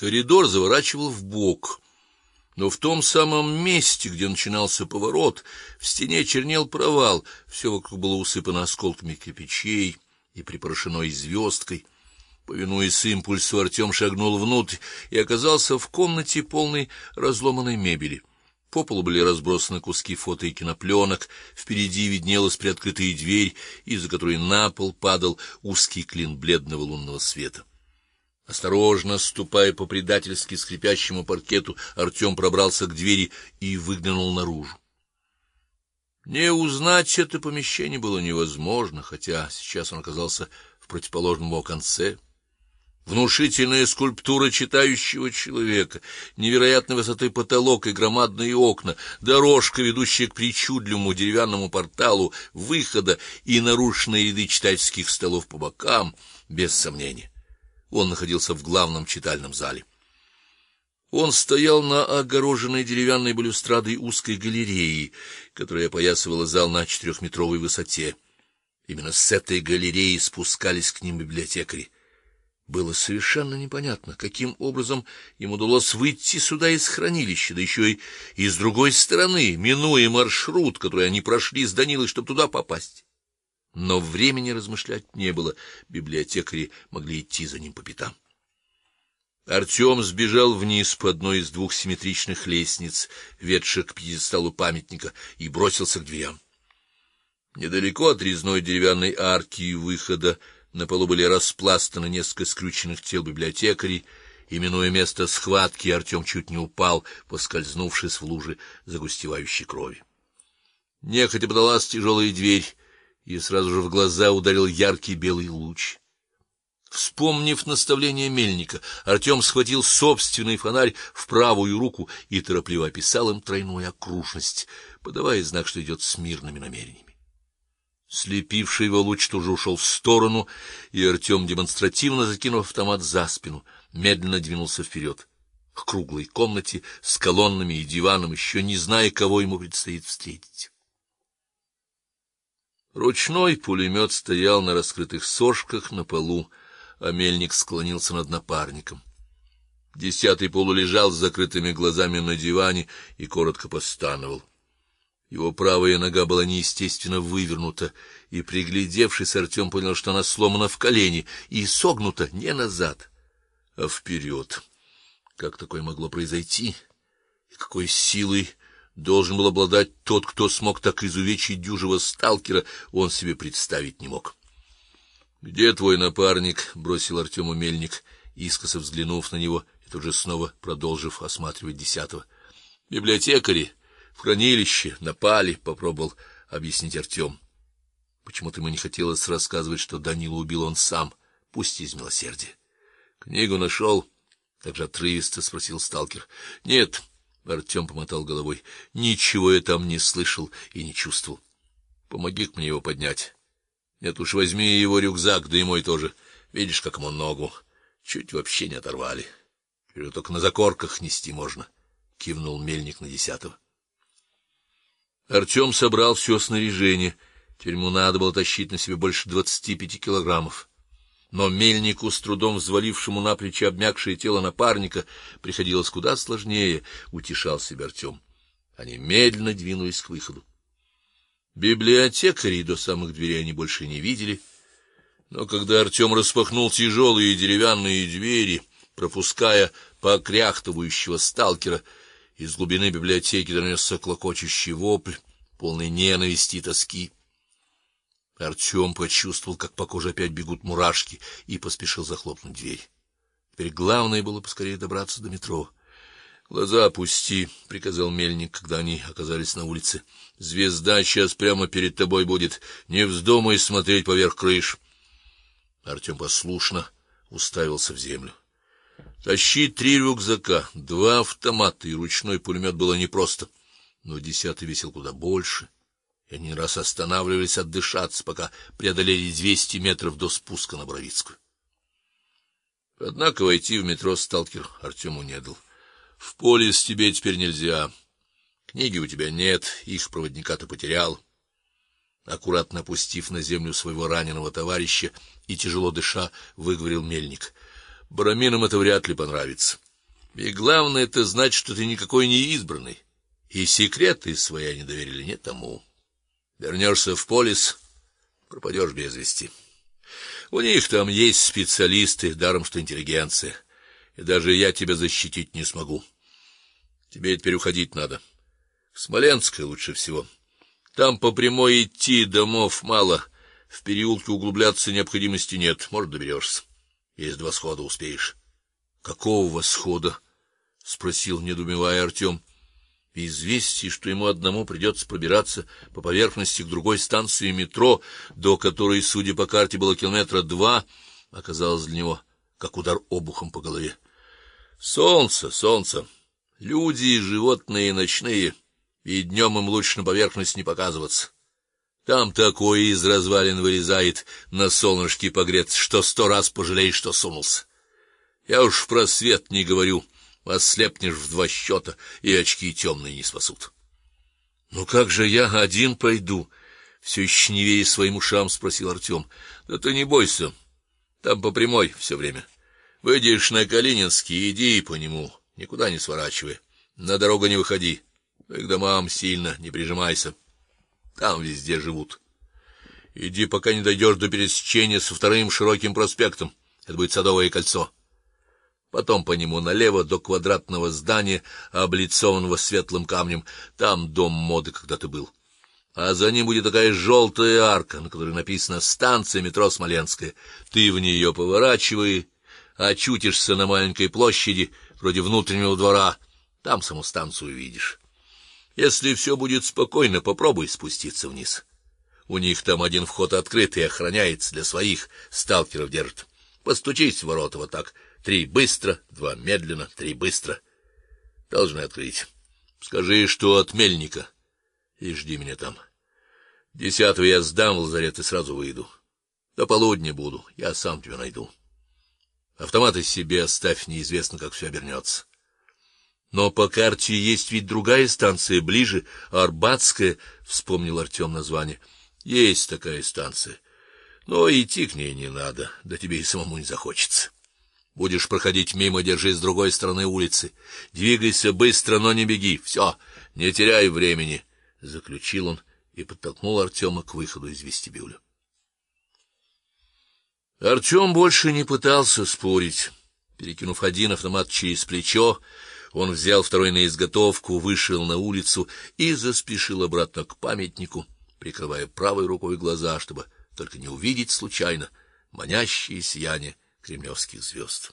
Коридор заворачивал в бок, но в том самом месте, где начинался поворот, в стене чернел провал, все вокруг было усыпано осколками кирпичей и припорошено звездкой. Повинуясь импульсу, Артем шагнул внутрь и оказался в комнате полной разломанной мебели. По полу были разбросаны куски фото и кинопленок, впереди виднелась приоткрытая дверь, из-за которой на пол падал узкий клин бледного лунного света. Осторожно ступая по предательски скрипящему паркету, Артем пробрался к двери и выглянул наружу. Не узнать это помещение было невозможно, хотя сейчас он оказался в противоположном его конце. Внушительная скульптура читающего человека, невероятной высоты потолок и громадные окна, дорожка, ведущая к причудливому деревянному порталу выхода и нарушенные ряды читательских столов по бокам, без сомнения. Он находился в главном читальном зале. Он стоял на огороженной деревянной балюстрадой узкой галереи, которая опоясывала зал на четырехметровой высоте. Именно с этой галереи спускались к ним библиотекари. Было совершенно непонятно, каким образом им удалось выйти сюда из хранилища, да еще и из другой стороны, минуя маршрут, который они прошли с Данилой, чтобы туда попасть. Но времени размышлять не было, библиотекари могли идти за ним по пятам. Артем сбежал вниз по одной из двух симметричных лестниц, ведших к пьедесталу памятника, и бросился к дверям. Недалеко от резной деревянной арки и выхода на полу были распластаны несколько скрюченных тел библиотекарей, и место схватки, Артем чуть не упал, поскользнувшись в луже загустевающей крови. Нехотя подалась тяжелая дверь, и сразу же в глаза ударил яркий белый луч. Вспомнив наставление мельника, Артем схватил собственный фонарь в правую руку и торопливо описал им тройную окружность, подавая знак, что идет с мирными намерениями. Слепивший его луч тоже ушел в сторону, и Артем, демонстративно закинув автомат за спину, медленно двинулся вперед к круглой комнате с колоннами и диваном, еще не зная, кого ему предстоит встретить. Ручной пулемет стоял на раскрытых сошках на полу, а мельник склонился над напарником. Десятый полулежал с закрытыми глазами на диване и коротко постановал. Его правая нога была неестественно вывернута, и приглядевшись, Артем понял, что она сломана в колене и согнута не назад, а вперед. Как такое могло произойти? И какой силой должен был обладать тот, кто смог так изувечить дюжего сталкера, он себе представить не мог. Где твой напарник? бросил Артему мельник, искоса взглянув на него и тут же снова продолжив осматривать десятого. Библиотекари в хранилище напали, попробовал объяснить Артем. Почему-то ему не хотелось рассказывать, что Данила убил он сам, пусть из милосердия. Книгу нашел? так же отрывисто спросил сталкер. Нет, Артем помотал головой. Ничего я там не слышал и не чувствовал. Помоги мне его поднять. Нет уж, возьми его рюкзак, да и мой тоже. Видишь, как ему ногу чуть вообще не оторвали. Теперь только на закорках нести можно, кивнул мельник на десятого. Артем собрал все снаряжение. Теперь ему надо было тащить на себе больше двадцати пяти килограммов но мельнику, с трудом взвалившему на плечи обмякшее тело напарника, приходилось куда сложнее, утешал себя Артем. Они медленно двинулись к выходу. Библиотекарей до самых дверей они больше не видели, но когда Артем распахнул тяжелые деревянные двери, пропуская покряхтывающего сталкера, из глубины библиотеки донесся клокочущий вопль, полный ненависти и тоски. Артем почувствовал, как по коже опять бегут мурашки, и поспешил захлопнуть дверь. Теперь главное было поскорее добраться до метро. Глаза опусти, приказал мельник, когда они оказались на улице. Звезда сейчас прямо перед тобой будет. Не вздумай смотреть поверх крыш. Артем послушно уставился в землю. Тащить три рюкзака, два автомата и ручной пулемет было непросто, но десятый весил куда больше и они раз останавливались отдышаться, пока преодолели двести метров до спуска на Боровицкую. Однако войти в метро сталкер Артему не дал. В поле с тебе теперь нельзя. Книги у тебя нет, их проводника ты потерял. Аккуратно опустив на землю своего раненого товарища и тяжело дыша, выговорил мельник: "Бараминам это вряд ли понравится. И главное это значит, что ты никакой не избранный, и секреты свои они доверили не тому. Вернешься в полис, пропадешь без вести. У них там есть специалисты, даром что интеллигенция. И даже я тебя защитить не смогу. Тебе теперь уходить надо. В Смоленское лучше всего. Там по прямой идти, домов мало. В переулке углубляться необходимости нет, может, доберешься. Есть два схода успеешь. Какого восхода? спросил, недоумевая Артем. Известие, что ему одному придется пробираться по поверхности к другой станции метро, до которой, судя по карте, было километра два, оказалось для него как удар обухом по голове. Солнце, солнце. Люди и животные ночные, и днем им лучше на поверхность не показываться. Там такое из развалин вылезает на солнышке погреться, что сто раз пожалеешь, что сунулся. Я уж про свет не говорю, ослепнешь в два счета, и очки темные не спасут. Ну как же я один пойду? Все еще не веря своим ушам, спросил Артем. Да ты не бойся. Там по прямой все время. Выйдешь на Калининский, иди по нему, никуда не сворачивай. На дорогу не выходи. И к домам сильно не прижимайся. Там везде живут. Иди, пока не дойдешь до пересечения со вторым широким проспектом. Это будет Садовое кольцо. Потом по нему налево до квадратного здания, облицованного светлым камнем. Там дом моды когда-то был. А за ним будет такая желтая арка, на которой написано станция метро Смоленская. Ты в нее поворачивай, очутишься на маленькой площади, вроде внутреннего двора. Там саму станцию увидишь. Если все будет спокойно, попробуй спуститься вниз. У них там один вход открытый, охраняется для своих, сталкеров держат. Постучись в ворота вот так Три быстро, два медленно, три быстро. Должны открыть. Скажи, что от мельника. И жди меня там. Десятого я сдам в лазарет и сразу выйду. До полудня буду, я сам тебя найду. Автоматы себе оставь, неизвестно, как все обернется. Но по карте есть ведь другая станция ближе, Арбатская, вспомнил Артем название. Есть такая станция. Но идти к ней не надо, да тебе и самому не захочется. Будешь проходить мимо, держись с другой стороны улицы. Двигайся быстро, но не беги. Все, не теряй времени, заключил он и подтолкнул Артема к выходу из вестибюля. Артем больше не пытался спорить. Перекинув один автомат через плечо, он взял второй на изготовку, вышел на улицу и заспешил обратно к памятнику, прикрывая правой рукой глаза, чтобы только не увидеть случайно манящее сияние кремлевских звезд.